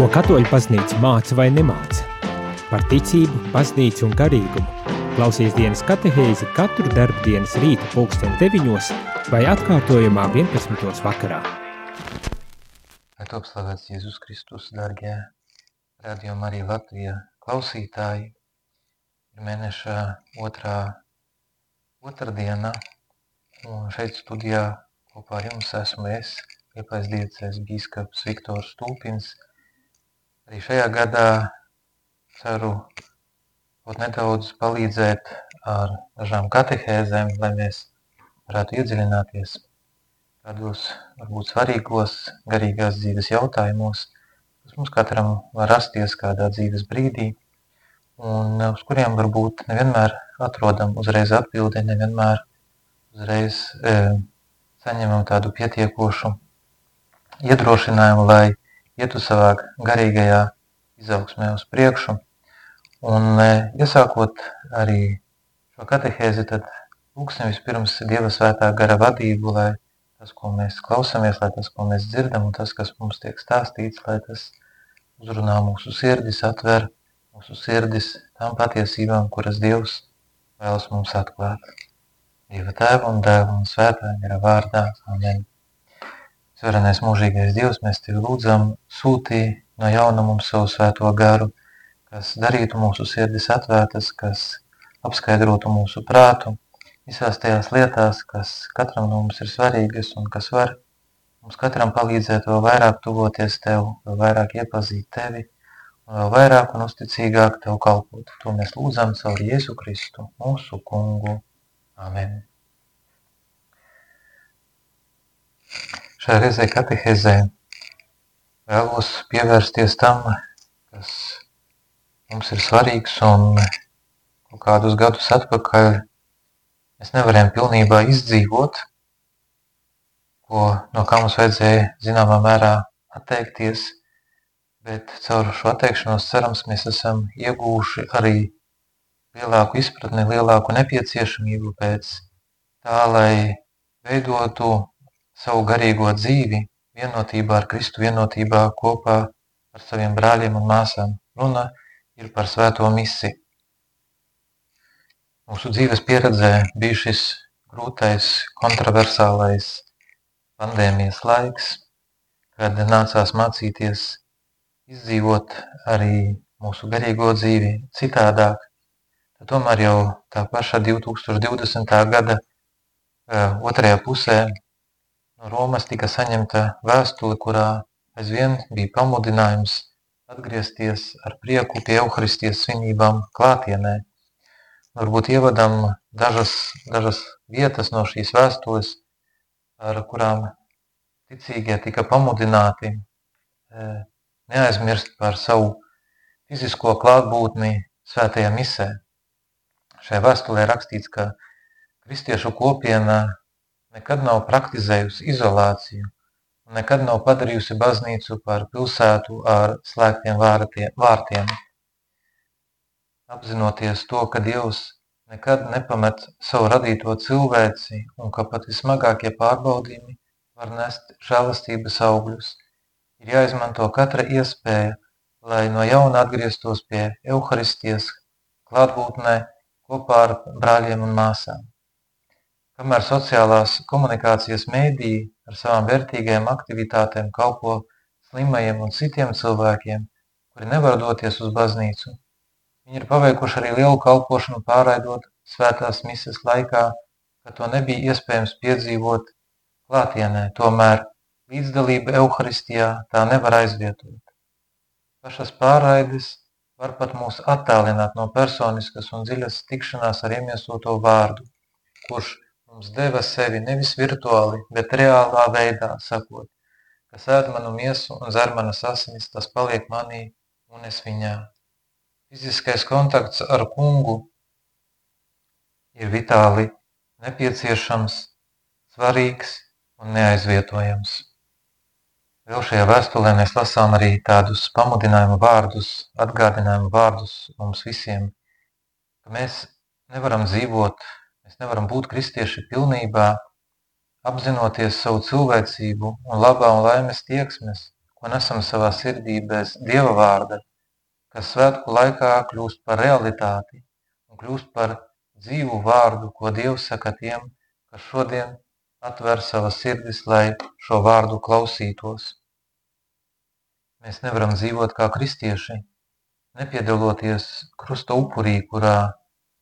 Ko katoļu paznīca māca vai nemāca? Par ticību, paznīcu un garīgumu. Klausies dienas katehēzi katru darbu dienas rīta pulksteni deviņos vai atkārtojumā 11. vakarā. Lai top slavēts Jēzus Kristus, dārgie radījumi arī Latvijā klausītāji. Ir mēneša otrā otrdiena, un šeit studijā kopā ar jums esmu es, Liepais diecēs bīskaps Viktors Stulpins. Arī šajā gadā ceru kaut nedaudz palīdzēt ar dažām katehēzēm, lai mēs varētu iedziļināties tādos varbūt svarīgos garīgās dzīves jautājumos, kas mums katram var rasties kādā dzīves brīdī, un uz kuriem varbūt nevienmēr atrodam uzreiz atbildi, nevienmēr uzreiz e, saņemam tādu pietiekošu iedrošinājumu, lai ietu savā garīgajā izaugsmē uz priekšu. Un e, iesākot arī šo katehēzi, tad lūksim vispirms Dieva svētā gara vadību, lai tas, ko mēs klausamies, lai tas, ko mēs dzirdam, un tas, kas mums tiek stāstīts, lai tas uzrunā mūsu sirdis, atver mūsu sirdis tām patiesībām, kuras Dievs vēlas mums atklāt. Dieva tēva un dēla un svētā gara vārdā. Amen. Sverenais mūžīgais Dievs, mēs Tevi lūdzam, sūtī no jauna mums savu svēto garu, kas darītu mūsu sirdis atvērtas, kas apskaidrotu mūsu prātu visās tajās lietās, kas katram no mums ir svarīgas un kas var mums katram palīdzēt vēl vairāk tuvoties Tev, vēl vairāk iepazīt Tevi un vēl vairāk un uzticīgāk Tev kalpot. To mēs lūdzam caur Jēzu Kristu, mūsu kungu. Amen. Šajā reizē katehēzē vēlos pievērsties tam, kas mums ir svarīgs un kādus gadus atpakaļ mēs nevarējām pilnībā izdzīvot, ko, no kā mums vajadzēja zināmā mērā atteikties, bet caur šo atteikšanos cerams mēs esam iegūši arī lielāku izpratni, lielāku nepieciešamību pēc tā, lai veidotu savu garīgo dzīvi vienotībā ar Kristu, vienotībā kopā ar saviem brāļiem un māsām. Runa ir par svēto misi. Mūsu dzīves pieredzē bija šis grūtais, kontroversālais pandēmijas laiks, kad nācās mācīties izdzīvot arī mūsu garīgo dzīvi citādāk. Tad tomēr jau tā paša 2020. gada uh, otrajā pusē No Romas tika saņemta vēstule, kurā aizvien bija pamudinājums atgriezties ar prieku pie Euharistijas svinībām klātienē. Varbūt ievadam dažas, dažas vietas no šīs vēstules, ar kurām ticīgie tika pamudināti e, neaizmirst par savu fizisko klātbūtni svētajā misē. Šajā vēstulē rakstīts, ka kristiešu kopiena nekad nav praktizējusi izolāciju nekad nav padarījusi baznīcu par pilsētu ar slēgtiem vārtiem. Apzinoties to, ka Dievs nekad nepamet savu radīto cilvēci un ka pat vismagākie pārbaudījumi var nest žēlastības augļus, ir jāizmanto katra iespēja, lai no jauna atgrieztos pie Euharistijas klātbūtnē kopā ar brāļiem un māsām. Kamēr sociālās komunikācijas mēdīji ar savām vērtīgajām aktivitātēm kalpo slimajiem un citiem cilvēkiem, kuri nevar doties uz baznīcu, viņi ir paveikuši arī lielu kalpošanu pārraidot svētās mises laikā, ka to nebija iespējams piedzīvot klātienē, tomēr līdzdalība Euharistijā tā nevar aizvietot. Pašas pārraides var pat mūs attālināt no personiskas un dziļas tikšanās ar iemiesoto vārdu, kurš mums deva sevi nevis virtuāli, bet reālā veidā, sakot, kas ēd manu miesu un zer manas asinis, tas paliek manī un es viņā. Fiziskais kontakts ar kungu ir vitāli nepieciešams, svarīgs un neaizvietojams. Vēl šajā vēstulē mēs lasām arī tādus pamudinājumu vārdus, atgādinājumu vārdus mums visiem, ka mēs nevaram dzīvot nevaram būt kristieši pilnībā, apzinoties savu cilvēcību un labā un laimes tieksmes, ko nesam savā sirdī bez Dieva vārda, kas svētku laikā kļūst par realitāti un kļūst par dzīvu vārdu, ko Dievs saka tiem, kas šodien atver savas sirdis, lai šo vārdu klausītos. Mēs nevaram dzīvot kā kristieši, nepiedaloties krusta upurī, kurā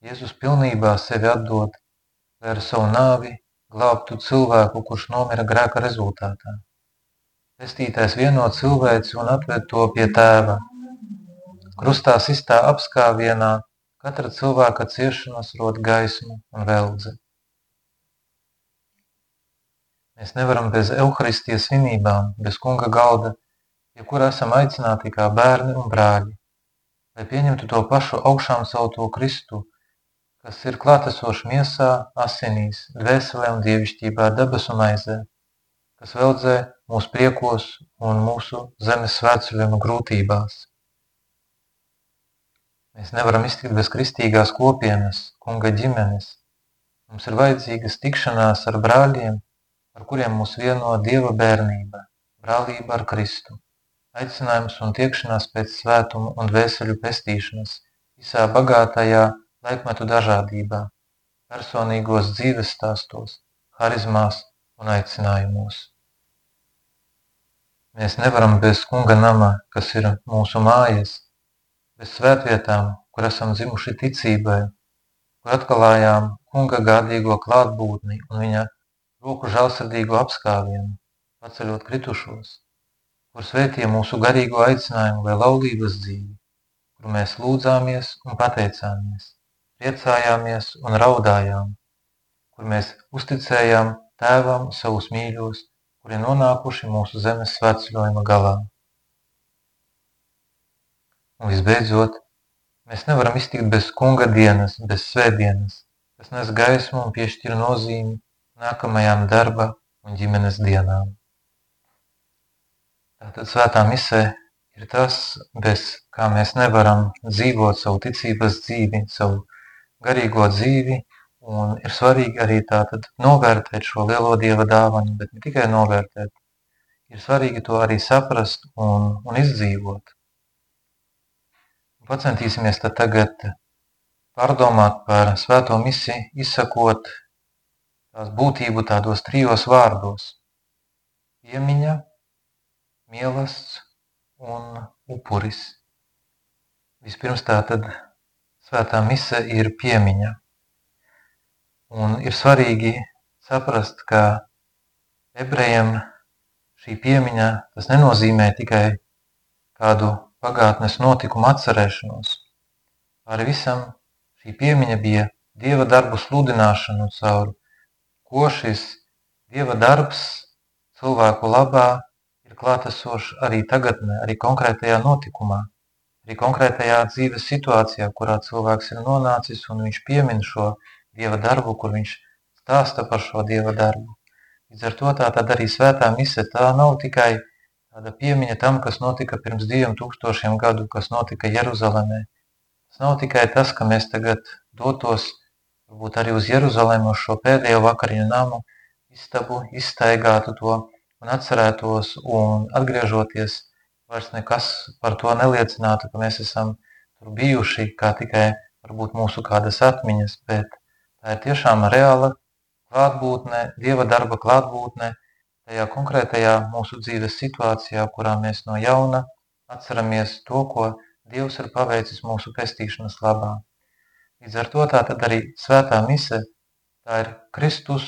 Jēzus pilnībā sevi atdod, lai ar savu nāvi glābtu cilvēku, kurš nomira grēka rezultātā. Pestītais vieno cilvēci un atved to pie tēva. Krustā sistā apskāvienā katra cilvēka ciešanas rod gaismu un veldzi. Mēs nevaram bez evaharistijas svinībām, bez kunga galda pie kura esam aicināti kā bērni un brāļi, lai pieņemtu to pašu augšām celto Kristu, kas ir klātesošs miesā, asinīs, dvēselē un dievišķībā debesu maizē, kas veldzē mūsu priekos un mūsu zemes svētceļojuma grūtībās. Mēs nevaram iztikt bez kristīgās kopienas, kunga ģimenes. Mums ir vajadzīgas tikšanās ar brāļiem, ar kuriem mūs vieno Dieva bērnība, brālība ar Kristu aicinājums un tiekšanās pēc svētuma un dvēseļu pestīšanas visā bagātajā laikmetu dažādībā, personīgos dzīves stāstos, harizmās un aicinājumos. Mēs nevaram bez kunga nama, kas ir mūsu mājas, bez svētvietām, kur esam dzimuši ticībai, kur atklājām kunga gādīgo klātbūtni un viņa roku žēlsirdīgo apskāvienu, paceļot kritušos kur svētīja mūsu garīgo aicinājumu vai laulības dzīvi, kur mēs lūdzāmies un pateicāmies, priecājāmies un raudājām, kur mēs uzticējām Tēvam savus mīļos, kuri nonākuši mūsu zemes svētceļojuma galā. Un visbeidzot, mēs nevaram iztikt bez kunga dienas, bez svētdienas, kas nes gaismu un piešķir nozīmi nākamajām darba un ģimenes dienām. Tātad svētā misē ir tas, bez kā mēs nevaram dzīvot savu ticības dzīvi, savu garīgo dzīvi, un ir svarīgi arī tātad novērtēt šo lielo Dieva dāvanu, bet ne tikai novērtēt, ir svarīgi to arī saprast un, un izdzīvot. Pacentīsimies tad tagad pārdomāt par svēto misiju, izsakot tās būtību tādos trijos vārdos. Piemiņa, mīlestības un upuris. Vispirms tā tad svētā mise ir piemiņa. Un ir svarīgi saprast, ka ebrejiem šī piemiņa tas nenozīmē tikai kādu pagātnes notikumu atcerēšanos. Pāri visam šī piemiņa bija Dieva darbu sludināšanu caur, ko šis Dieva darbs cilvēku labā klātesošs arī tagadnē, arī konkrētajā notikumā, arī konkrētajā dzīves situācijā, kurā cilvēks ir nonācis un viņš piemin šo Dieva darbu, kur viņš stāsta par šo Dieva darbu. Līdz ar to tā tad arī svētā mise tā nav tikai tāda piemiņa tam, kas notika pirms diviem tūkstošiem gadu, kas notika Jeruzalemē. Tas nav tikai tas, ka mēs tagad dotos varbūt arī uz Jeruzalemi, uz šo pēdējo vakariņu namu, istabu, izstaigātu to un atcerētos un atgriežoties, vairs nekas par to neliecinātu, ka mēs esam tur bijuši kā tikai varbūt mūsu kādas atmiņas, bet tā ir tiešām reāla klātbūtne, Dieva darba klātbūtne tajā konkrētajā mūsu dzīves situācijā, kurā mēs no jauna atceramies to, ko Dievs ir paveicis mūsu pestīšanas labā. Līdz ar to tā tad arī svētā mise, tā ir Kristus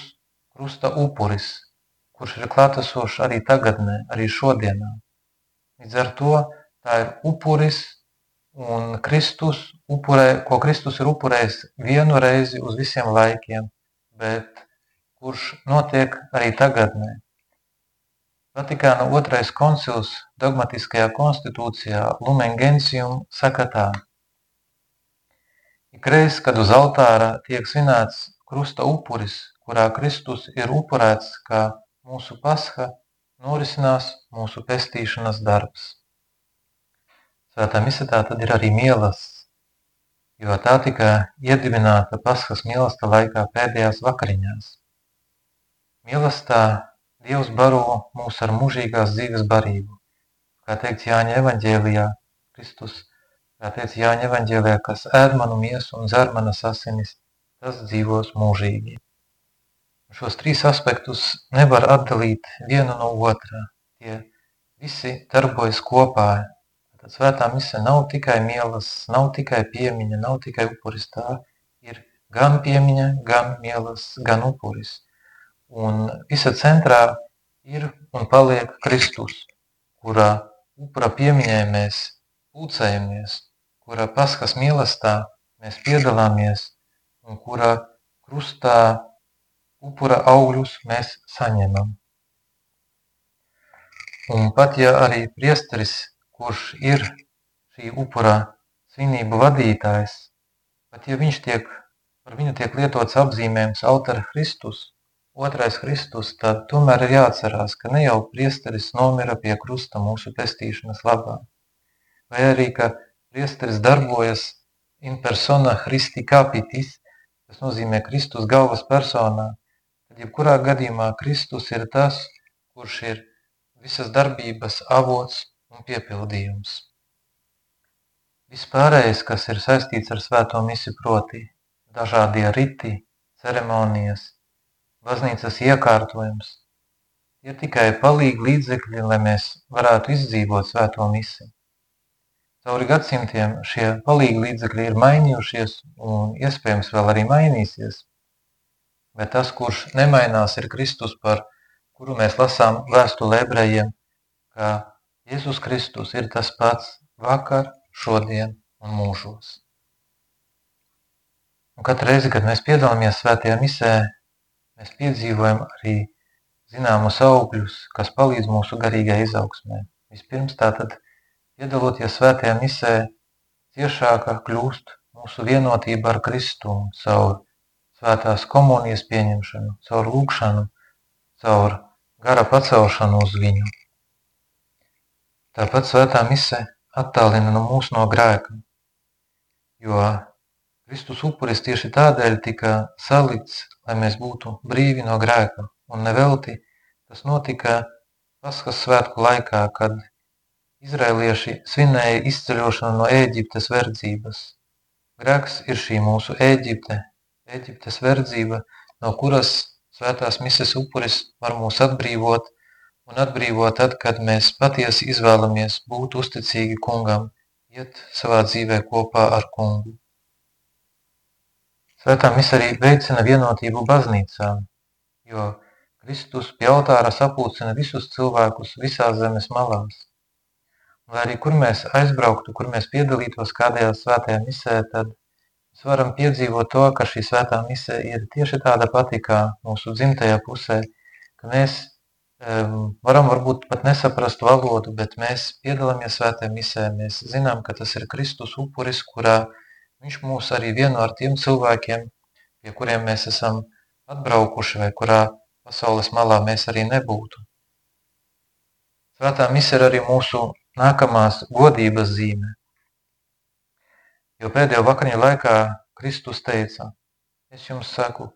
krusta upuris, kurš ir klātesošs arī tagadnē, arī šodienā. Līdz ar to tā ir upuris un Kristus, upurē, ko Kristus ir upurējis vienu reizi uz visiem laikiem, bet kurš notiek arī tagadnē. Vatikāna otrais koncils dogmatiskajā konstitūcijā Lumen Gentium saka tā. Ikreiz, kad uz altāra tiek svinēts krusta upuris, kurā Kristus ir upurēts kā mūsu pasha norisinās mūsu pestīšanas darbs. Svētā mise tā tad ir arī mielasts, jo tā tika iedibināta paskas mielasta laikā pēdējās vakariņās. Mielastā Dievs baro mūs ar mūžīgās dzīves barību, kā teikts Jāņa evaņģēlijā, Kristus, kā teica Jāņa evaņģēlijā, kas ēd manu miesu un dzer manas asinis, tas dzīvos mūžīgi. Šos trīs aspektus nevar atdalīt vienu no otrā. Tie visi darbojas kopā. Tad svētā mise nav tikai mielas, nav tikai piemiņa, nav tikai upuris. Tā ir gan piemiņa, gan mielas, gan upuris. Un visa centrā ir un paliek Kristus, kurā upura piemiņai mēs pulcējamies, kurā paskas mīlestā mēs piedalāmies un kurā krustā upura augļus mēs saņemam. Un pat ja arī priesteris, kurš ir šī upura svinību vadītājs, pat ja viņš tiek, par viņu tiek lietots apzīmējums Altar Kristus, Otrais Kristus, tad tomēr ir jāatcerās, ka ne jau priesteris nomira pie krusta mūsu pestīšanas labā, vai arī, ka priesteris darbojas in persona Christi capitis, tas nozīmē Kristus galvas personā, jebkurā gadījumā Kristus ir tas, kurš ir visas darbības avots un piepildījums. Vispārējais, kas ir saistīts ar svēto misi proti, dažādie riti, ceremonijas, baznīcas iekārtojums ir tikai palīgi līdzekļi, lai mēs varētu izdzīvot svēto misiju. Cauri gadsimtiem šie palīgi līdzekļi ir mainījušies un iespējams vēl arī mainīsies, bet tas, kurš nemainās, ir Kristus, par kuru mēs lasām vēstulē ebrejiem, ka Jēzus Kristus ir tas pats vakar, šodien un mūžos. Un katru reizi, kad mēs piedalāmies svētajā misē, mēs piedzīvojam arī zināmus augļus, kas palīdz mūsu garīgai izaugsmē. Vispirms tātad, piedaloties svētajā misē, ciešāka kļūst mūsu vienotība ar Kristu caur svētās komunijas pieņemšanu, caur lūkšanu, caur gara pacelšanu uz viņu. Tāpat svētā mise attālina no mūs no grēka, jo Kristus upuris tieši tādēļ tika salikts lai mēs būtu brīvi no grēka. Un nevelti tas notika Paskas svētku laikā, kad izrēlieši svinēja izceļošanu no Ēģiptes verdzības. Grēks ir šī mūsu Ēģipte, Ēģiptes verdzība, no kuras svētās mises upuris var mūs atbrīvot un atbrīvot tad, kad mēs patiesi izvēlamies būt uzticīgi kungam, iet savā dzīvē kopā ar kungu. Svētā mise arī veicina vienotību baznīcā, jo Kristus pie altāra sapulcina visus cilvēkus visās zemes malās. Lai arī kur mēs aizbrauktu, kur mēs piedalītos kādajā svētajā misē, tad mēs varam piedzīvot to, ka šī svētā mise ir tieši tāda pati kā mūsu dzimtajā pusē, ka mēs um, varam varbūt pat nesaprast valodu, bet mēs piedalāmies svētajā misē, mēs zinām, ka tas ir Kristus upuris, kurā Viņš mūs arī vieno ar tiem cilvēkiem, pie kuriem mēs esam atbraukuši vai kurā pasaules malā mēs arī nebūtu. Svētā mise ir arī mūsu nākamās godības zīme. Jo pēdējo vakariņu laikā Kristus teica, es jums saku,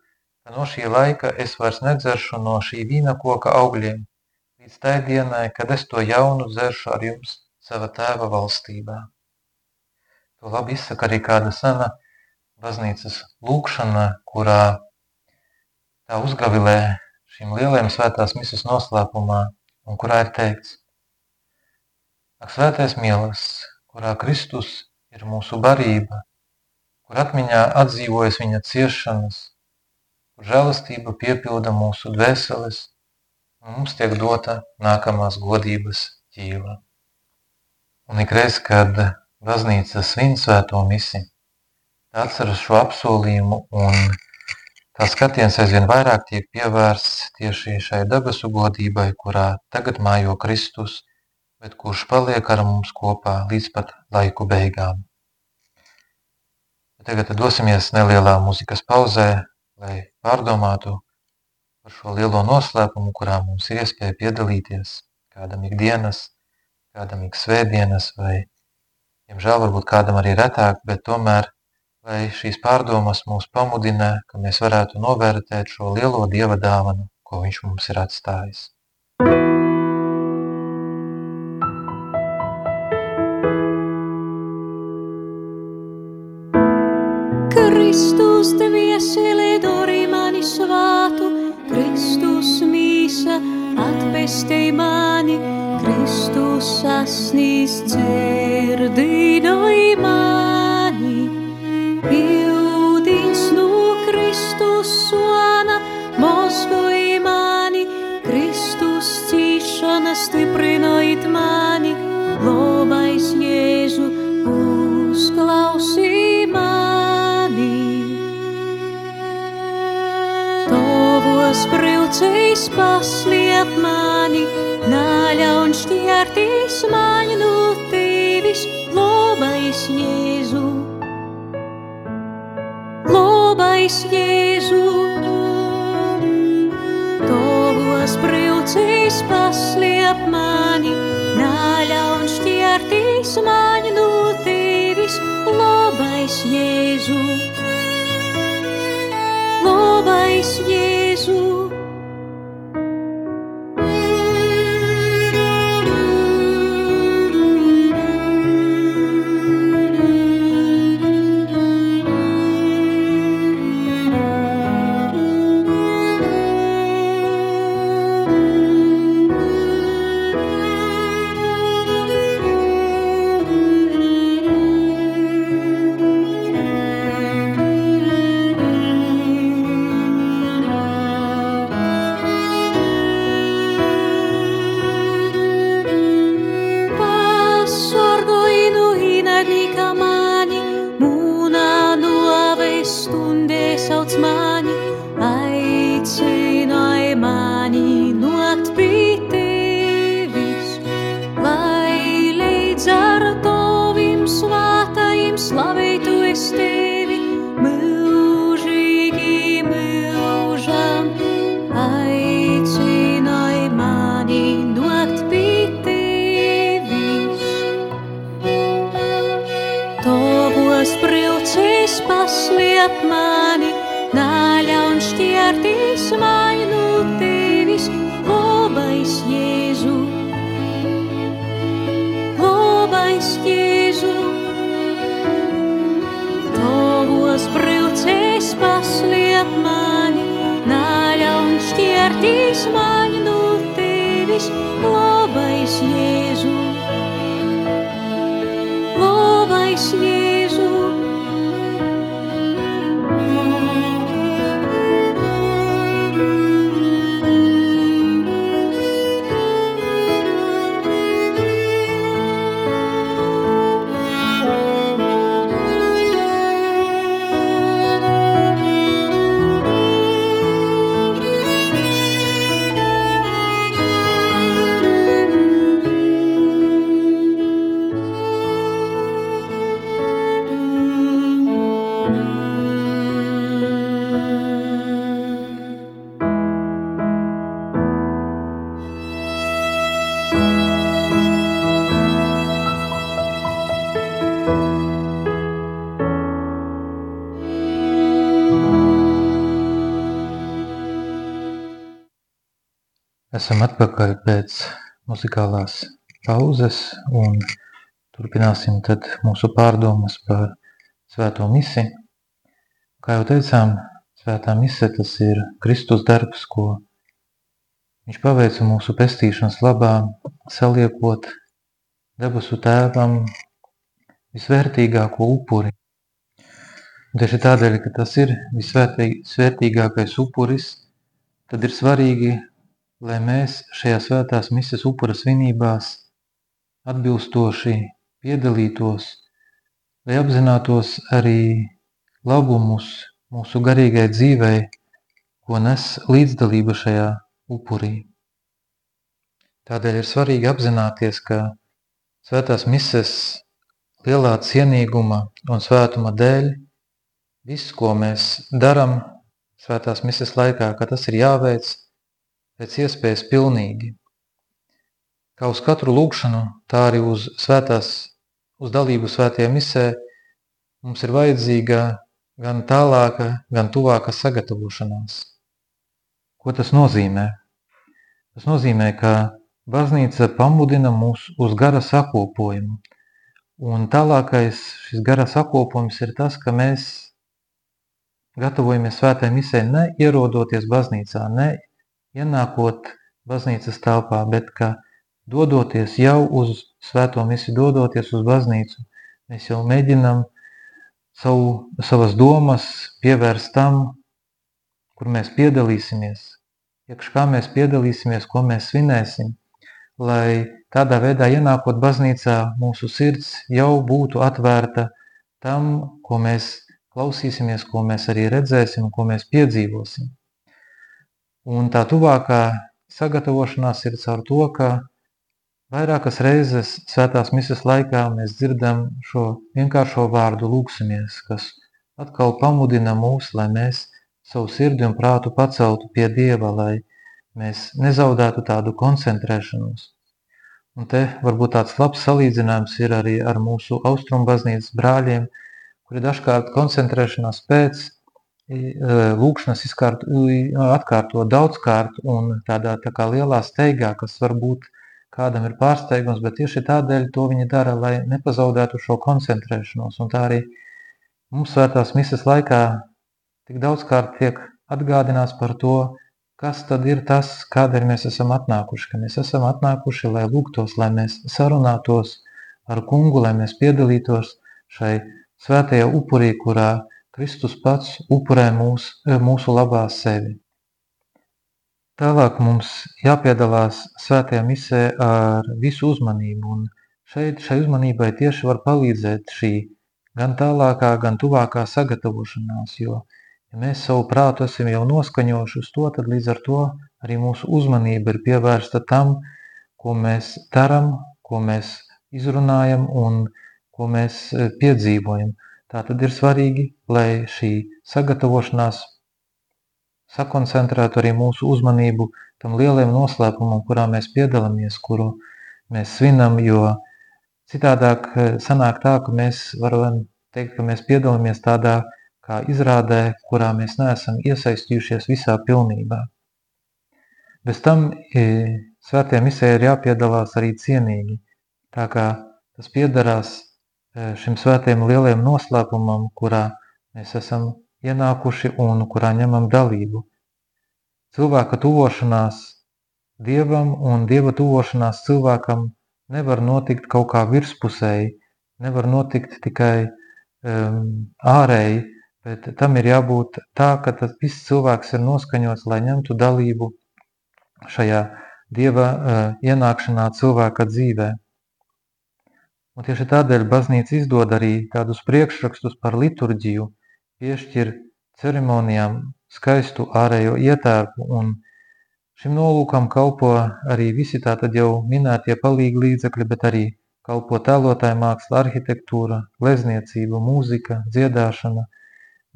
ka no šī laika es vairs nedzeršu no šī vīna koka augļiem, līdz tai dienai, kad es to jaunu dzeršu ar jums sava tēva valstībā. To labi izsaka arī kāda sena baznīcas lūkšana, kurā tā uzgavilē šīm lielajām svētās misas noslēpumā, un kurā ir teikts, Ak, svētais mielas, kurā Kristus ir mūsu barība, kur atmiņā atdzīvojas viņa ciešanas, kur žēlastība piepilda mūsu dvēseles, un mums tiek dota nākamās godības ķīla. Un ikreiz, kad baznīca svin svēto misi, atceras šo apsolījumu un tā skatiens aizvien vairāk tiek pievērsts tieši šai debesu godībai, kurā tagad mājo Kristus, bet kurš paliek ar mums kopā līdz pat laiku beigām. Tagad dosimies nelielā muzikas pauzē, lai pārdomātu par šo lielo noslēpumu, kurā mums ir iespēja piedalīties kādam ikdienas, kādam ik svētdienas vai Diemžēl varbūt kādam arī retāk, bet tomēr, lai šīs pārdomas mūs pamudina, ka mēs varētu novērtēt šo lielo Dieva dāvanu, ko Viņš mums ir atstājis. Kristus dvieseli dori mani svātu, Kristus mīsa atpestei mani, Kristus sasnīs dzirdinoj mani. Pildīns no Kristus svana, mozgoj mani, Kristus cīšana stiprinojit mani, Tavs braucējs pasliep mani, naļaun šķērtīs mani no tevis, lobais Jēzu. Lobais Jēzu. Tavs braucējs pasliep mani, naļaun šķērtīs mani no tevis, lobais Jēzu. Lobais Jēzu. Esam atpakaļ pēc muzikālās pauzes un turpināsim tad mūsu pārdomas par svēto misi. Kā jau teicām, svētā mise tas ir Kristus darbs, ko viņš paveica mūsu pestīšanas labā, saliekot debesu tēvam visvērtīgāko upuri. Tieši tādēļ, ka tas ir visvērtīgākais upuris, tad ir svarīgi lai mēs šajā svētās mises upura svinībās atbilstoši piedalītos, lai apzinātos arī labumus mūsu garīgai dzīvei, ko nes līdzdalība šajā upurī. Tādēļ ir svarīgi apzināties, ka svētās mises lielā cienīguma un svētuma dēļ viss, ko mēs daram svētās mises laikā, ka tas ir jāveic – pēc iespējas pilnīgi. Kā uz katru lūkšanu, tā arī uz svētās, uz dalību svētajā misē mums ir vajadzīga gan tālāka, gan tuvāka sagatavošanās. Ko tas nozīmē? Tas nozīmē, ka baznīca pamudina mūs uz gara sakopojumu. Un tālākais šis gara sakopojums ir tas, ka mēs gatavojamies svētai misē ne ierodoties baznīcā, ne ienākot baznīcas telpā, bet ka dodoties jau uz svēto misiju, dodoties uz baznīcu, mēs jau mēģinam savu, savas domas pievērst tam, kur mēs piedalīsimies, iekš kā mēs piedalīsimies, ko mēs svinēsim, lai tādā veidā ienākot baznīcā mūsu sirds jau būtu atvērta tam, ko mēs klausīsimies, ko mēs arī redzēsim, ko mēs piedzīvosim. Un tā tuvākā sagatavošanās ir caur to, ka vairākas reizes svētās misas laikā mēs dzirdam šo vienkāršo vārdu lūksimies, kas atkal pamudina mūs, lai mēs savu sirdi un prātu paceltu pie Dieva, lai mēs nezaudētu tādu koncentrēšanos. Un te varbūt tāds labs salīdzinājums ir arī ar mūsu austrumu baznīcas brāļiem, kuri dažkārt koncentrēšanās pēc e, lūkšanas atkārto daudzkārt un tādā tā kā lielā steigā, kas varbūt kādam ir pārsteigums, bet tieši tādēļ to viņi dara, lai nepazaudētu šo koncentrēšanos. Un tā arī mums svētās misas laikā tik daudzkārt tiek atgādināts par to, kas tad ir tas, kādēļ mēs esam atnākuši, ka mēs esam atnākuši, lai lūgtos, lai mēs sarunātos ar kungu, lai mēs piedalītos šai svētajā upurī, kurā Kristus pats upurē mūs, eh, mūsu labā sevi. Tālāk mums jāpiedalās svētajā misē ar visu uzmanību, un šeit šai uzmanībai tieši var palīdzēt šī gan tālākā, gan tuvākā sagatavošanās, jo, ja mēs savu prātu esam jau noskaņojuši uz to, tad līdz ar to arī mūsu uzmanība ir pievērsta tam, ko mēs daram, ko mēs izrunājam un ko mēs e, piedzīvojam. Tā tad ir svarīgi, lai šī sagatavošanās sakoncentrētu arī mūsu uzmanību tam lielajam noslēpumam, kurā mēs piedalāmies, kuru mēs svinam, jo citādāk e, sanāk tā, ka mēs varam teikt, ka mēs piedalāmies tādā kā izrādē, kurā mēs neesam iesaistījušies visā pilnībā. Bez tam e, svētajā misē ir jāpiedalās arī cienīgi, tā kā tas piedarās šim svētajam lielajam noslēpumam, kurā mēs esam ienākuši un kurā ņemam dalību. Cilvēka tuvošanās Dievam un Dieva tuvošanās cilvēkam nevar notikt kaut kā virspusēji, nevar notikt tikai um, ārēji, bet tam ir jābūt tā, ka tas viss cilvēks ir noskaņots, lai ņemtu dalību šajā Dieva uh, ienākšanā cilvēka dzīvē. Un tieši tādēļ baznīca izdod arī tādus priekšrakstus par liturģiju, piešķir ceremonijām skaistu ārējo ietērpu, un šim nolūkam kalpo arī visi tātad jau minētie palīgi līdzekļi, bet arī kalpo tēlotāja māksla, arhitektūra, glezniecība, mūzika, dziedāšana,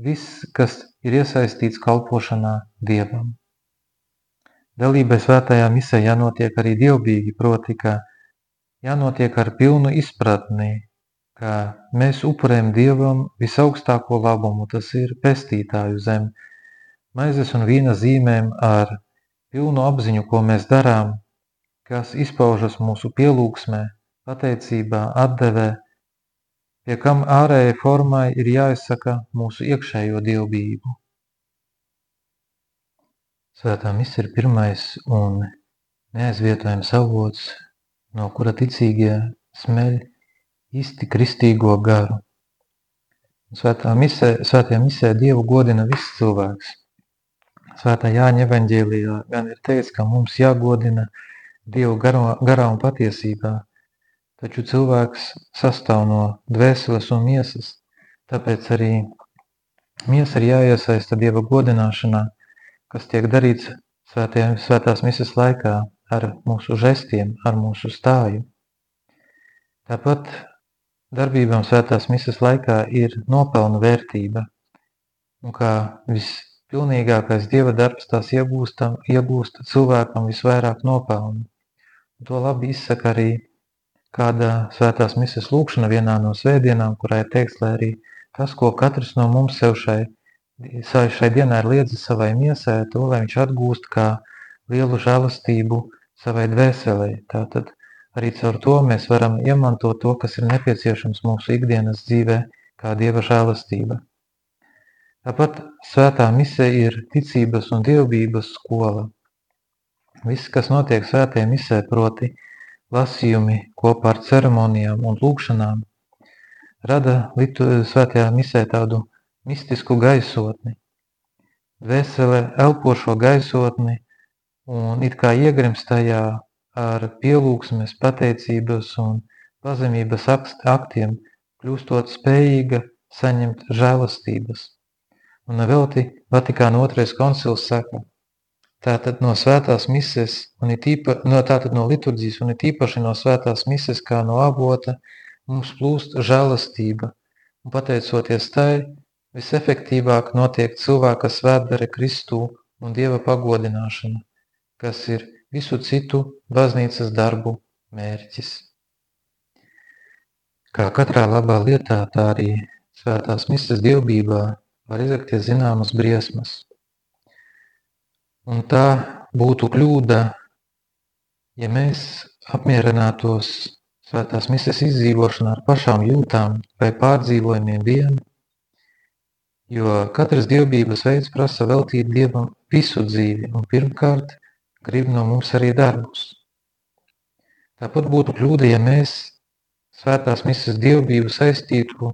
viss, kas ir iesaistīts kalpošanā Dievam. Dalībai svētajā misē jānotiek arī dievbīgi, proti, ka jānotiek ar pilnu izpratni, ka mēs upurējam Dievam visaugstāko labumu, tas ir pestītāju zem maizes un vīna zīmēm ar pilnu apziņu, ko mēs darām, kas izpaužas mūsu pielūgsmē, pateicībā, atdevē, pie kam ārējai formai ir jāizsaka mūsu iekšējo dievbību. Svētā mise ir pirmais un neaizvietojams avots no kura ticīgie smeļ īsti kristīgo garu. Svētā misē, svētajā misē Dievu godina viss cilvēks. Svētā Jāņa evaņģēlijā gan ir teikts, ka mums jāgodina Dievu garo, garā un patiesībā, taču cilvēks sastāv no dvēseles un miesas, tāpēc arī miesa ir jāiesaista Dieva godināšanā, kas tiek darīts svētajā, svētās misas laikā ar mūsu žestiem, ar mūsu stāju. Tāpat darbībām svētās misas laikā ir nopelna vērtība, un kā vispilnīgākais Dieva darbs tās iegūstam, iegūst cilvēkam visvairāk nopelnu. Un to labi izsaka arī kāda svētās misas lūkšana vienā no svētdienām, kurā ir teikts, lai arī tas, ko katrs no mums sev šai, šai dienā ir liedzis savai miesai, to, lai viņš atgūst kā lielu žēlastību savai dvēselē. Tātad arī caur to mēs varam iemantot to, kas ir nepieciešams mūsu ikdienas dzīvē, kā Dieva žēlastība. Tāpat svētā mise ir ticības un dievbības skola. Viss, kas notiek svētajā misē, proti lasījumi kopā ar ceremonijām un lūkšanām, rada svētajā misē tādu mistisku gaisotni. Dvēsele elpošo gaisotni un it kā iegrims tajā ar pielūgsmes, pateicības un pazemības aktiem, kļūstot spējīga saņemt žēlastības. Un velti Vatikāna otrais koncils saka, tātad no svētās mises, un ir tīpa, no, tātad no liturģijas, un ir tīpaši no svētās mises, kā no avota, mums plūst žēlastība, un pateicoties tai, visefektīvāk notiek cilvēka svētdare Kristū un Dieva pagodināšana, kas ir visu citu baznīcas darbu mērķis. Kā katrā labā lietā, tā arī svētās misas dievbībā var izrakties zināmas briesmas. Un tā būtu kļūda, ja mēs apmierinātos svētās misas izdzīvošanā ar pašām jūtām vai pārdzīvojumiem vien, jo katrs dievbības veids prasa veltīt Dievam visu dzīvi un pirmkārt – grib no mums arī darbus. Tāpat būtu kļūda, ja mēs svētās misas dievbību saistītu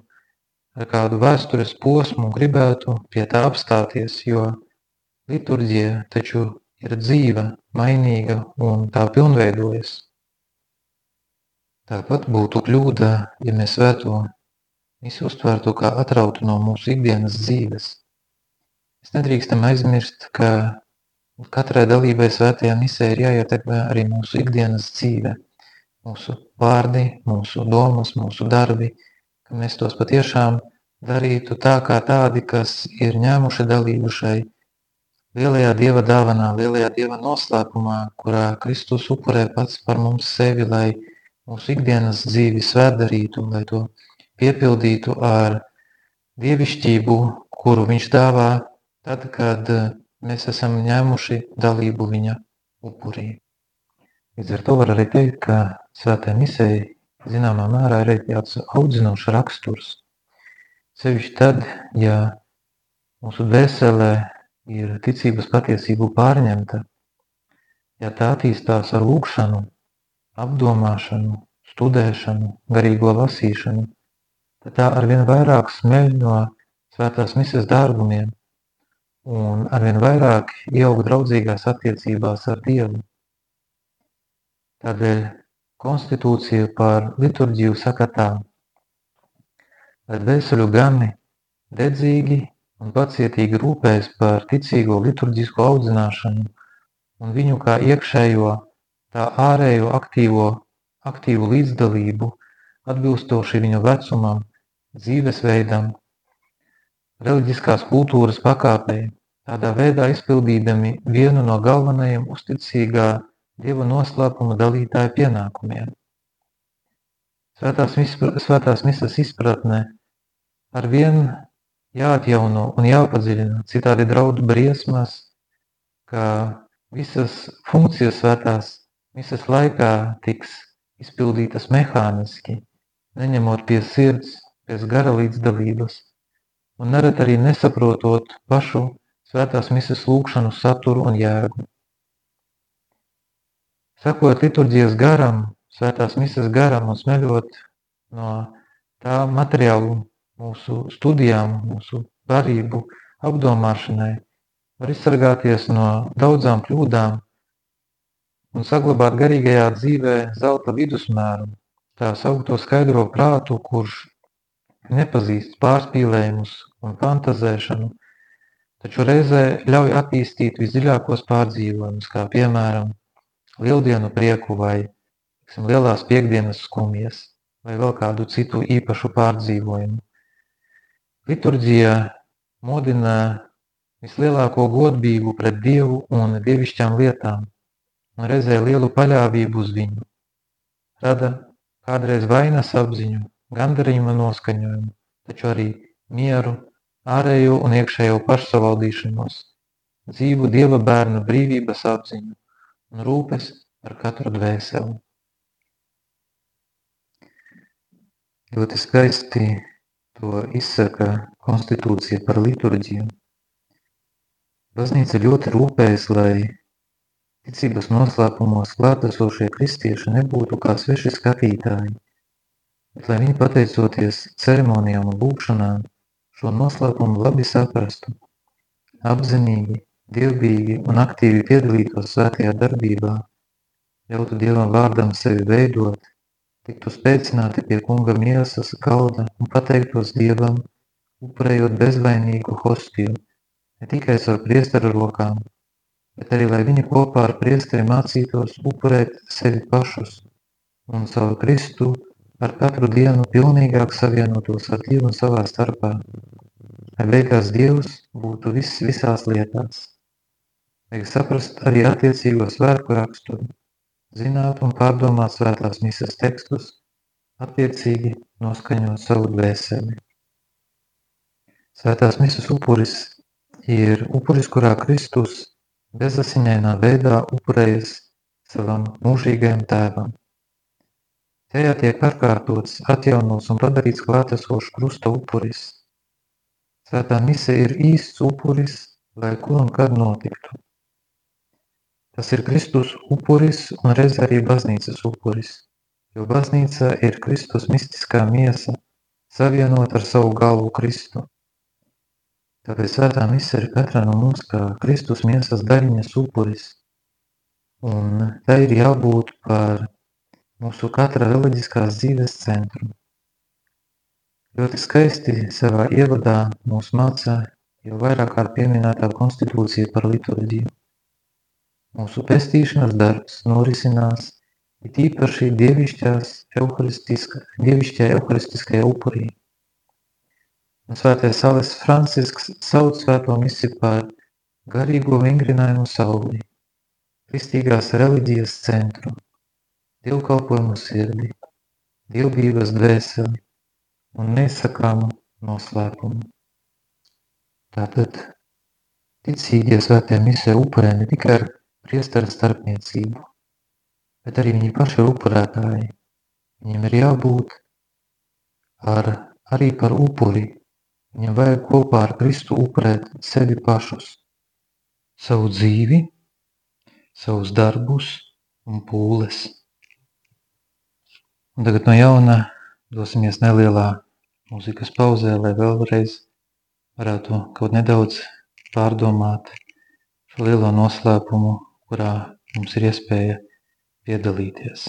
ar kādu vēstures posmu un gribētu pie tā apstāties, jo liturģija taču ir dzīva, mainīga un tā pilnveidojas. Tāpat būtu kļūda, ja mēs svēto visu uztvērtu kā atrautu no mūsu ikdienas dzīves. Mēs nedrīkstam aizmirst, ka Katrai dalībai svētajā misē ir jāietekmē arī mūsu ikdienas dzīve, mūsu vārdi, mūsu domas, mūsu darbi, ka mēs tos patiešām darītu tā kā tādi, kas ir ņēmuši dalību šai lielajā Dieva dāvanā, lielajā Dieva noslēpumā, kurā Kristus upurē pats par mums sevi, lai mūsu ikdienas dzīvi svētdarītu, lai to piepildītu ar dievišķību, kuru viņš dāvā tad, kad mēs esam ņēmuši dalību viņa upurī. Līdz ar to var arī teikt, ka svētā misija zināmā mērā ir tāds audzinošs raksturs. Sevišķi tad, ja mūsu dvēselē ir ticības patiesību pārņemta, ja tā attīstās ar lūkšanu, apdomāšanu, studēšanu, garīgo lasīšanu, tad tā arvien vairāk smeļ no svētās misijas dārgumiem – un arvien vairāk ieauga draudzīgās attiecībās ar Dievu. Tādēļ konstitūcija par liturģiju saka tā, lai dvēseļu gani dedzīgi un pacietīgi rūpējas par ticīgo liturģisko audzināšanu un viņu kā iekšējo, tā ārējo aktīvo, aktīvu līdzdalību atbilstoši viņu vecumam, dzīvesveidam reliģiskās kultūras pakāpei, tādā veidā izpildīdami vienu no galvenajiem uzticīgā Dieva noslēpuma dalītāja pienākumiem. Svētās, svētās misas izpratnē ar vien jāatjauno un jāpadziļina, citādi draudu briesmas, ka visas funkcijas svētās misas laikā tiks izpildītas mehāniski, neņemot pie sirds, pēc gara līdzdalības, un nerad arī nesaprotot pašu svētās misas lūkšanu saturu un jēgu. Sakot liturģijas garam, svētās misas garam un smeļot no tā materiālu mūsu studijām, mūsu barību apdomāšanai, var izsargāties no daudzām kļūdām un saglabāt garīgajā dzīvē zelta vidusmēru, tā saukto skaidro prātu, kurš nepazīst pārspīlējumus un fantazēšanu, taču reizē ļauj attīstīt visdziļākos pārdzīvojumus, kā piemēram lieldienu prieku vai tiksim, lielās piekdienas skumjas vai vēl kādu citu īpašu pārdzīvojumu. Liturģija modina vislielāko godbību pret Dievu un dievišķām lietām un reizē lielu paļāvību uz viņu. Rada kādreiz vainas apziņu gandarījuma noskaņojumu, taču arī mieru, ārējo un iekšējo pašsavaldīšanos, dzīvu Dieva bērnu brīvības apziņu un rūpes par katru dvēseli. Ļoti skaisti To izsaka konstitūcija par liturģiju. Baznīca ļoti rūpējas, lai ticības noslēpumos klātesošie kristieši nebūtu kā sveši skatītāji, bet lai viņi pateicoties ceremonijām un lūkšanām šo noslēpumu labi saprastu, apzinīgi, dievbīgi un aktīvi piedalītos svētajā darbībā, ļautu Dievam vārdam sevi veidot, tiktu spēcināti pie kunga miesas galda un pateiktos Dievam, upurējot bezvainīgu hostiju, ne tikai ar priesteru rokām, bet arī, lai viņi kopā ar priesteri mācītos upurēt sevi pašus un savu Kristu ar katru dienu pilnīgāk savienotos ar Dievu savā starpā, lai beigās Dievs būtu viss visās lietās. Vajag saprast arī attiecīgo svētku raksturu, zināt un pārdomāt svētās misas tekstus, attiecīgi noskaņot savu dvēseli. Svētās misas upuris ir upuris, kurā Kristus bezasiņainā veidā upurējas savam mūžīgajam tēvam. Tajā tiek atkārtots, atjaunots un padarīts klātesošs krusta upuris. Svētā mise ir īsts upuris, lai ko un kad notiktu. Tas ir Kristus upuris un reiz arī baznīcas upuris, jo baznīca ir Kristus mistiskā miesa, savienot ar savu galvu Kristu. Tāpēc svētā mise ir katrā no mums kā Kristus miesas daļiņas upuris, un tā ir jābūt par mūsu katra reliģiskās dzīves centru. Ļoti skaisti savā ievadā mūs mācā jau vairāk kārt pieminētā konstitūcija par liturģiju. Mūsu pestīšanas darbs norisinās it īpaši dievišķās euharistiskā, dievišķajā euharistiskajā upurī. Un svētais Salis Francisks sauc svēto misi par garīgo vingrinājumu saulī, kristīgās reliģijas centru, dievkalpojumu sirdi, dievbības dvēseli un nesakāmu noslēpumu. Tātad ticīgie svētie misē upurē ne tikai ar priestara starpniecību, bet arī viņi paši ir upurētāji. Viņiem ir jābūt ar, arī par upuri, Viņam vajag kopā ar Kristu upurēt sevi pašus, savu dzīvi, savus darbus un pūles. Un tagad no jauna dosimies nelielā mūzikas pauzē, lai vēlreiz varētu kaut nedaudz pārdomāt šo lielo noslēpumu, kurā mums ir iespēja piedalīties.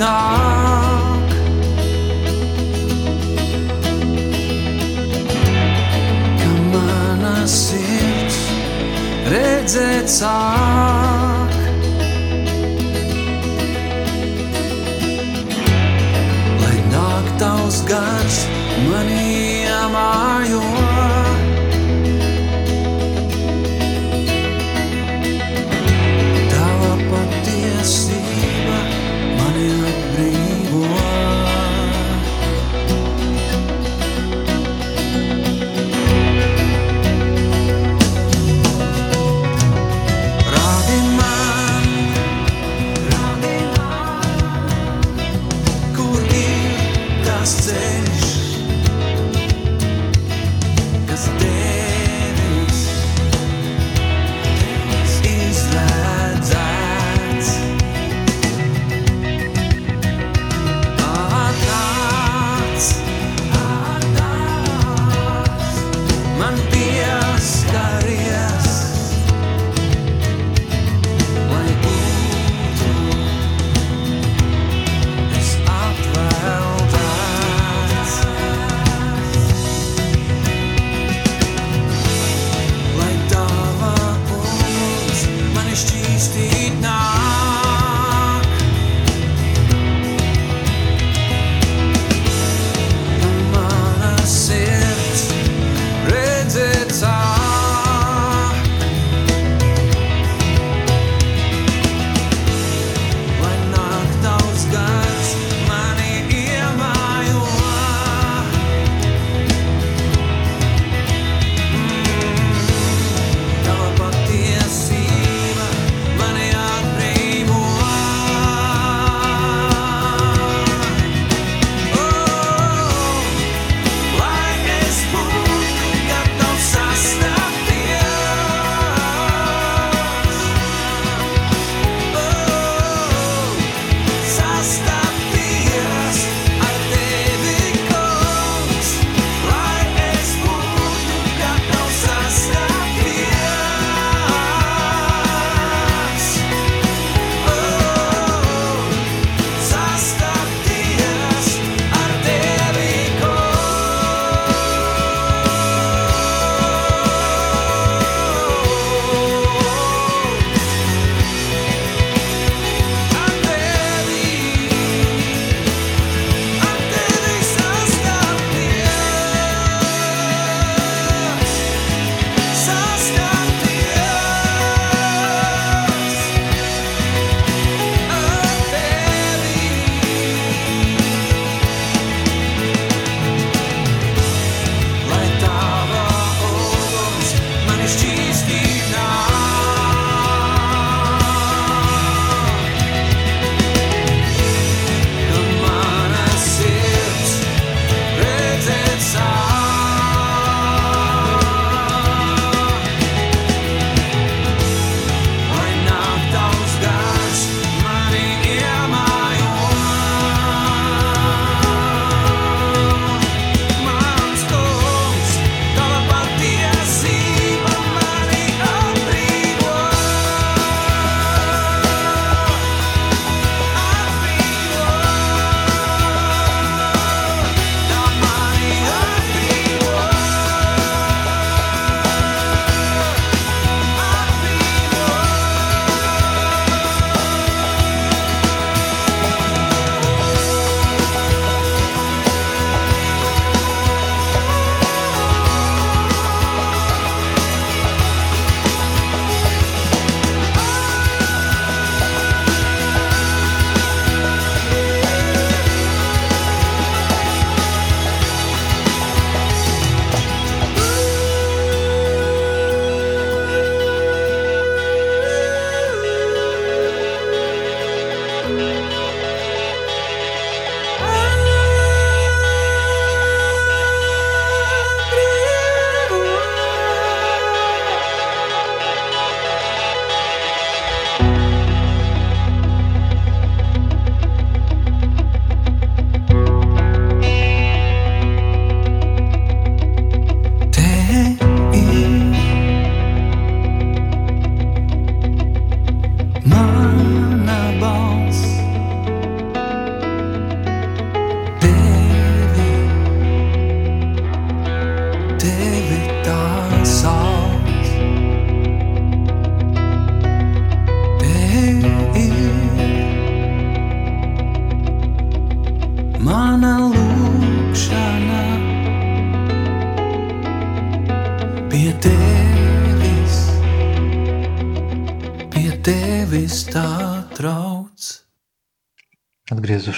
nāk. Ka mana sirds redzēt sāk. Lai nāk tavs gars.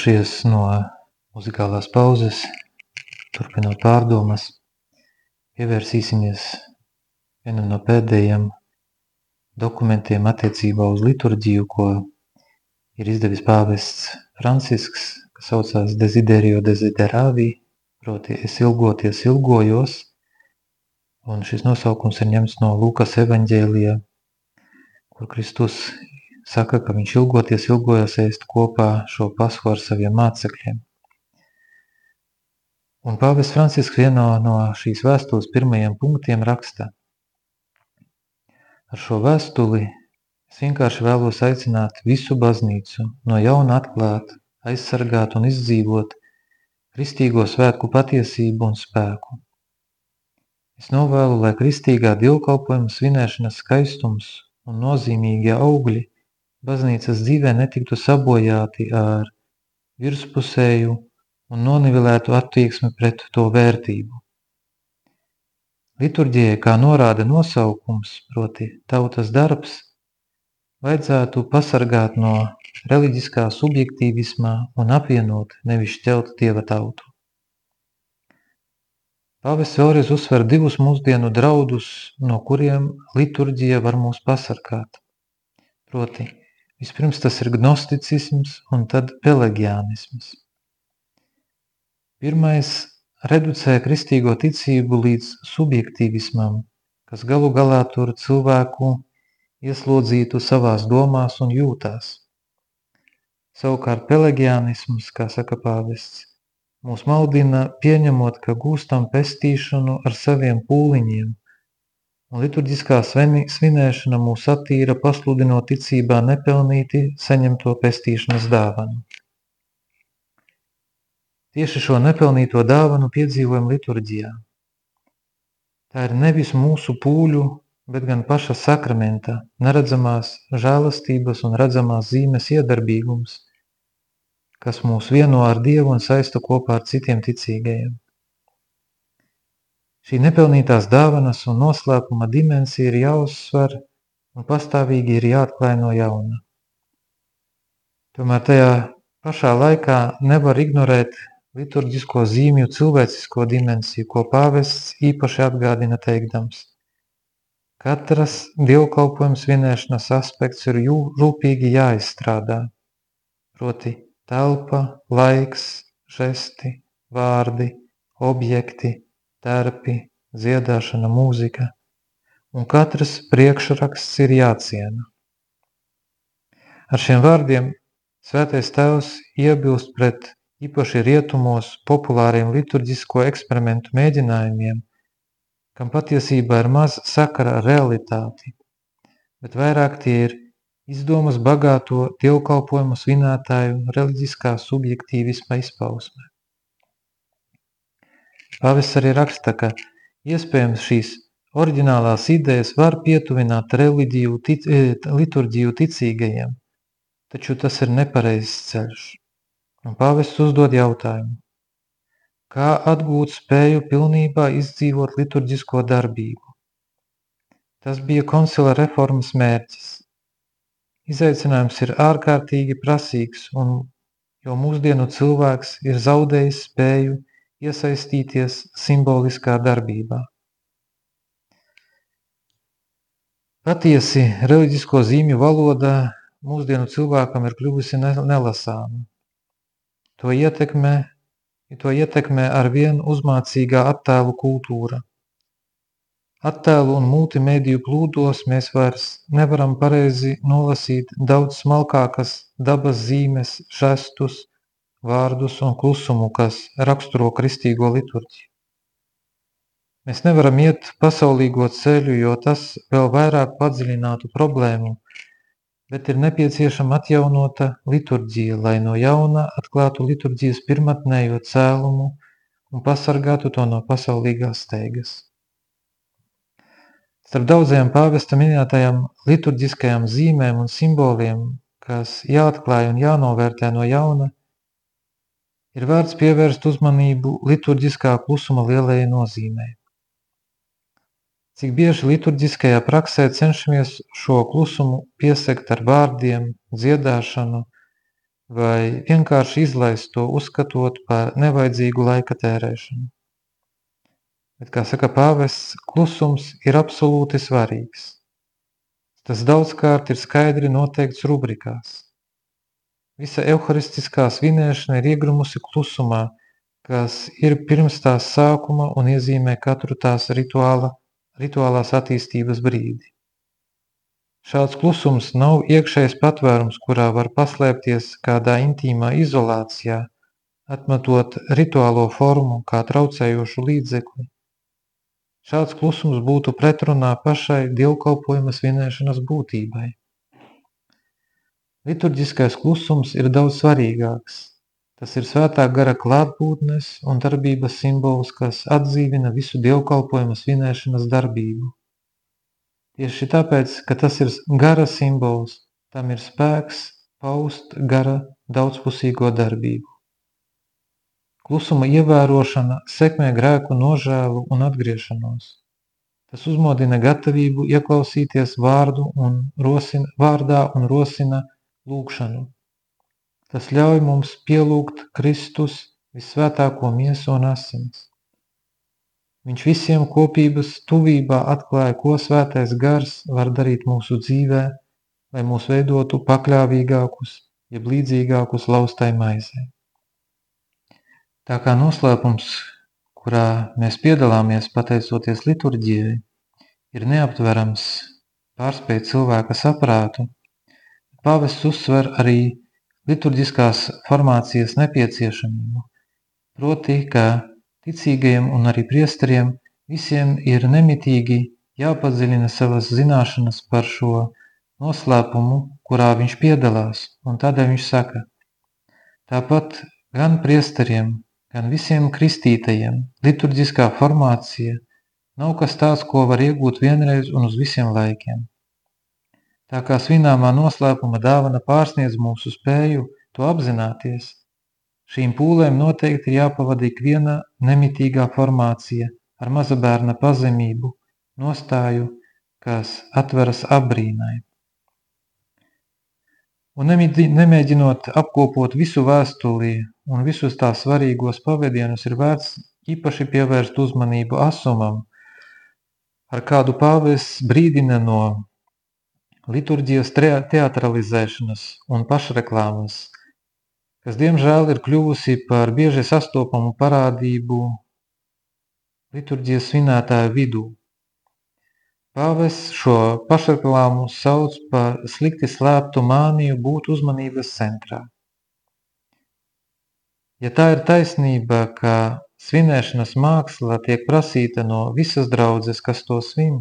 Atgriezušies no muzikālās pauzes, turpinot pārdomas, pievērsīsimies vienam no pēdējiem dokumentiem attiecībā uz liturģiju, ko ir izdevis pāvests Francisks, kas saucās Desiderio Desiderāvi, proti es ilgoties ilgojos, un šis nosaukums ir ņemts no Lūkas evaņģēlijā, kur Kristus saka, ka viņš ilgoties ilgojas ēst kopā šo pasu ar saviem mācekļiem. Un pāvis Francisks vienā no šīs vēstules pirmajiem punktiem raksta. Ar šo vēstuli es vienkārši vēlos aicināt visu baznīcu no jauna atklāt, aizsargāt un izdzīvot kristīgo svētku patiesību un spēku. Es novēlu, lai kristīgā dievkalpojuma svinēšanas skaistums un nozīmīgie augļi baznīcas dzīvē netiktu sabojāti ar virspusēju un nonivelētu attieksmi pret to vērtību. Liturģijai, kā norāda nosaukums, proti tautas darbs, vajadzētu pasargāt no reliģiskā subjektīvismā un apvienot, nevis šķelt dieva tautu. Pāvis vēlreiz uzsver divus mūsdienu draudus, no kuriem liturģija var mūs pasargāt. Proti, vispirms tas ir gnosticisms un tad pelegiānisms. Pirmais reducē kristīgo ticību līdz subjektīvismam, kas galu galā tur cilvēku ieslodzītu savās domās un jūtās. Savukārt pelegiānisms, kā saka pāvests, mūs maldina pieņemot, ka gūstam pestīšanu ar saviem pūliņiem, un liturģiskā svinēšana mūs attīra pasludinot ticībā nepelnīti saņemto pestīšanas dāvanu. Tieši šo nepelnīto dāvanu piedzīvojam liturģijā. Tā ir nevis mūsu pūļu, bet gan paša sakramenta, neredzamās žēlastības un redzamās zīmes iedarbīgums, kas mūs vieno ar Dievu un saista kopā ar citiem ticīgajiem. Šī nepelnītās dāvanas un noslēpuma dimensija ir jāuzsver un pastāvīgi ir jāatklāj no jauna. Tomēr tajā pašā laikā nevar ignorēt liturģisko zīmju cilvēcisko dimensiju, ko pāvests īpaši atgādina teikdams. Katras dievkalpojuma svinēšanas aspekts ir jū, rūpīgi jāizstrādā, proti telpa, laiks, žesti, vārdi, objekti, terpi, dziedāšana, mūzika, un katrs priekšraksts ir jāciena. Ar šiem vārdiem Svētais Tēvs iebilst pret īpaši rietumos populāriem liturģisko eksperimentu mēģinājumiem, kam patiesībā ir maz sakara ar realitāti, bet vairāk tie ir izdomas bagāto dievkalpojumu svinētāju reliģiskā subjektīvisma izpausme. Pāvests arī raksta, ka iespējams šīs oriģinālās idejas var pietuvināt reliģiju, tic, e, liturģiju ticīgajiem, taču tas ir nepareizs ceļš. Un pāvests uzdod jautājumu, kā atgūt spēju pilnībā izdzīvot liturģisko darbību. Tas bija koncila reformas mērķis Izaicinājums ir ārkārtīgi prasīgs, un, jo mūsdienu cilvēks ir zaudējis spēju iesaistīties simboliskā darbībā. Patiesi reliģisko zīmju valoda mūsdienu cilvēkam ir kļuvusi nelasāma. To ietekmē, to ietekmē ar vien uzmācīgā attēlu kultūra. Attēlu un multimediju plūdos mēs vairs nevaram pareizi nolasīt daudz smalkākas dabas zīmes, žestus, vārdus un klusumu, kas raksturo kristīgo liturģiju. Mēs nevaram iet pasaulīgo ceļu, jo tas vēl vairāk padziļinātu problēmu, bet ir nepieciešama atjaunota liturģija, lai no jauna atklātu liturģijas pirmatnējo cēlumu un pasargātu to no pasaulīgās steigas. Starp daudzajām pāvesta minētajām liturģiskajām zīmēm un simboliem, kas jāatklāj un jānovērtē no jauna, ir vērts pievērst uzmanību liturģiskā klusuma lielajai nozīmē. Cik bieži liturģiskajā praksē cenšamies šo klusumu piesekt ar vārdiem, dziedāšanu, vai vienkārši izlaist to, uzskatot par nevajadzīgu laika tērēšanu. Bet, kā saka pāvests, klusums ir absolūti svarīgs. Tas daudzkārt ir skaidri noteikts rubrikās. Visa evharistiskā svinēšana ir iegrumusi klusumā, kas ir pirms tās sākuma un iezīmē katru tās rituāla, rituālās attīstības brīdi. Šāds klusums nav iekšējs patvērums, kurā var paslēpties kādā intīmā izolācijā, atmetot rituālo formu kā traucējošu līdzekli. Šāds klusums būtu pretrunā pašai dievkalpojuma svinēšanas būtībai. Liturģiskais klusums ir daudz svarīgāks. Tas ir svētā gara klātbūtnes un darbības simbols, kas atdzīvina visu dievkalpojuma svinēšanas darbību. Tieši tāpēc, ka tas ir gara simbols, tam ir spēks paust gara daudzpusīgo darbību. Klusuma ievērošana sekmē grēku nožēlu un atgriešanos. Tas uzmodina gatavību ieklausīties vārdu un rosina, vārdā un rosina lūkšanu. Tas ļauj mums pielūgt Kristus visvētāko miesu un asins. Viņš visiem kopības tuvībā atklāja, ko svētais gars var darīt mūsu dzīvē, lai mūs veidotu pakļāvīgākus, jeb līdzīgākus laustai maizei. Tā kā noslēpums, kurā mēs piedalāmies pateicoties liturģijai, ir neaptverams pārspēt cilvēka saprātu, pavests uzsver arī liturģiskās formācijas nepieciešamību, proti, ka Ticīgajiem un arī priesteriem visiem ir nemitīgi jāpadziļina savas zināšanas par šo noslēpumu, kurā viņš piedalās, un tādēļ viņš saka, tāpat gan priesteriem, gan visiem kristītajiem liturģiskā formācija nav kas tāds, ko var iegūt vienreiz un uz visiem laikiem. Tā kā svināmā noslēpuma dāvana pārsniedz mūsu spēju to apzināties, Šīm pūlēm noteikti ir jāpavada ikviena nemitīgā formācija ar mazabērna pazemību, nostāju, kas atveras apbrīnai. Un nemēģinot apkopot visu vēstulī un visus tās svarīgos pavadienus, ir vērts īpaši pievērst uzmanību asumam, ar kādu pāvests brīdina no liturģijas teatralizēšanas un pašreklāmas, kas diemžēl ir kļuvusi par bieži sastopamu parādību liturģijas svinētāju vidū. Pāvests šo pašreklāmu sauc par slikti slēptu māniju būt uzmanības centrā. Ja tā ir taisnība, ka svinēšanas māksla tiek prasīta no visas draudzes, kas to svin,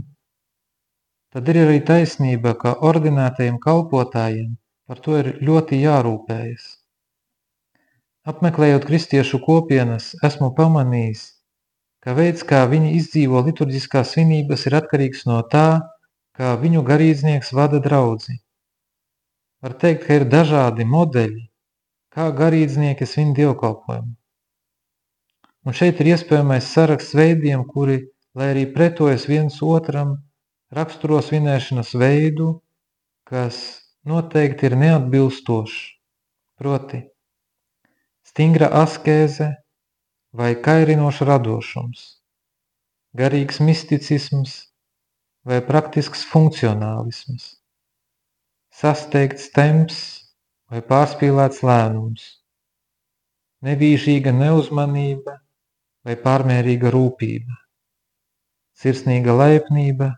tad ir arī taisnība, ka ordinētajiem kalpotājiem par to ir ļoti jārūpējas. Apmeklējot kristiešu kopienas, esmu pamanījis, ka veids, kā viņi izdzīvo liturģiskās svinības, ir atkarīgs no tā, kā viņu garīdznieks vada draudzi. Var teikt, ka ir dažādi modeļi, kā garīdznieki svin dievkalpojumu. Un šeit ir iespējamais saraksts veidiem, kuri, lai arī pretojas viens otram, raksturo svinēšanas veidu, kas noteikti ir neatbilstošs. Proti, stingra askēze vai kairinošs radošums, garīgs misticisms vai praktisks funkcionālisms, sasteigts temps vai pārspīlēts lēnums, nevīžīga neuzmanība vai pārmērīga rūpība, sirsnīga laipnība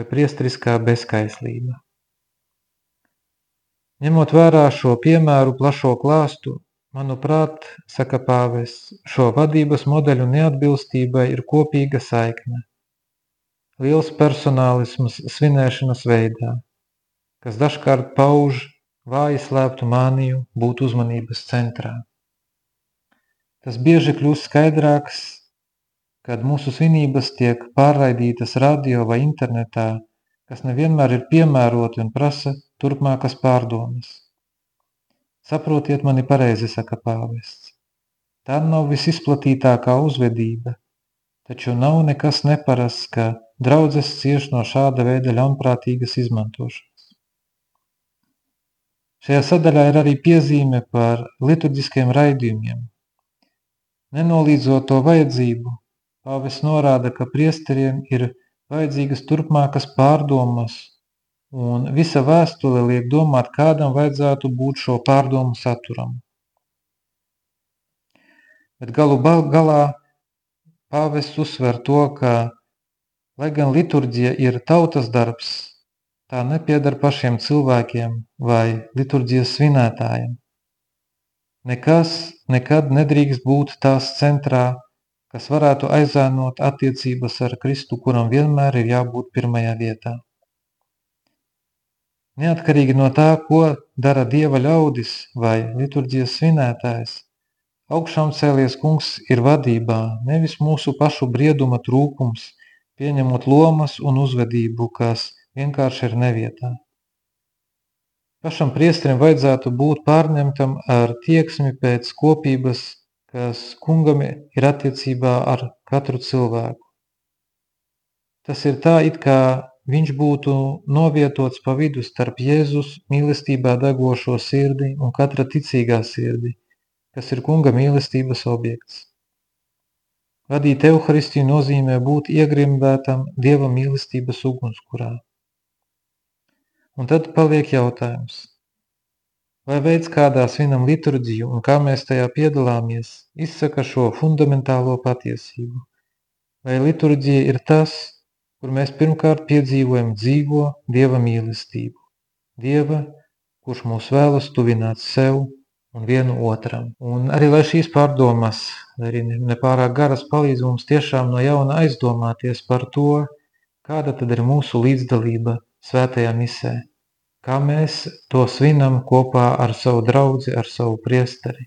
vai priestriskā bezkaislība. Ņemot vērā šo piemēru plašo klāstu, Manuprāt, saka pāvests, šo vadības modeļu neatbilstībai ir kopīga saikne. Liels personālisms svinēšanas veidā, kas dažkārt pauž vāji slēptu māniju būt uzmanības centrā. Tas bieži kļūst skaidrāks, kad mūsu svinības tiek pārraidītas radio vai internetā, kas nevienmēr ir piemēroti un prasa turpmākas pārdomas. Saprotiet mani pareizi, saka pāvests. Tā nav visizplatītākā uzvedība, Taču nav nekas neparasts, ka draudzes cieš no šāda veida ļaunprātīgas izmantošanas. Šajā sadaļā ir arī piezīme par liturģiskiem raidījumiem. Nenolīdzot to vajadzību, pāvis norāda, ka priesteriem ir vajadzīgas turpmākas pārdomas, un visa vēstule liek domāt, kādam vajadzētu būt šo pārdomu saturam. Bet galu galā Pāvests uzsver to, ka, lai gan liturģija ir tautas darbs, tā nepiedara pašiem cilvēkiem vai liturģijas svinētājiem. Nekas nekad nedrīkst būt tās centrā, kas varētu aizēnot attiecības ar Kristu, kuram vienmēr ir jābūt pirmajā vietā. Neatkarīgi no tā, ko dara Dieva ļaudis vai liturģijas svinētājs, Augšām cēlies kungs ir vadībā, nevis mūsu pašu brieduma trūkums, pieņemot lomas un uzvedību, kas vienkārši ir nevietā. Pašam priestrim vajadzētu būt pārņemtam ar tieksmi pēc kopības, kas kungam ir attiecībā ar katru cilvēku. Tas ir tā, it kā viņš būtu novietots pa vidu starp Jēzus mīlestībā degošo sirdi un katra ticīgā sirdi, kas ir kunga mīlestības objekts. Vadīt evaharistiju nozīmē būt iegrimbētam Dieva mīlestības ugunskurā. Un tad paliek jautājums, vai veids, kādā svinam liturģiju un kā mēs tajā piedalāmies, izsaka šo fundamentālo patiesību. Vai liturģija ir tas, kur mēs pirmkārt piedzīvojam dzīvo Dieva mīlestību. Dieva, kurš mūs vēlas tuvināt sev un vienu otram. Un arī lai šīs pārdomas, arī nepārāk garas, palīdz mums tiešām no jauna aizdomāties par to, kāda tad ir mūsu līdzdalība svētajā misē. Kā mēs to svinam kopā ar savu draudzi, ar savu priesteri.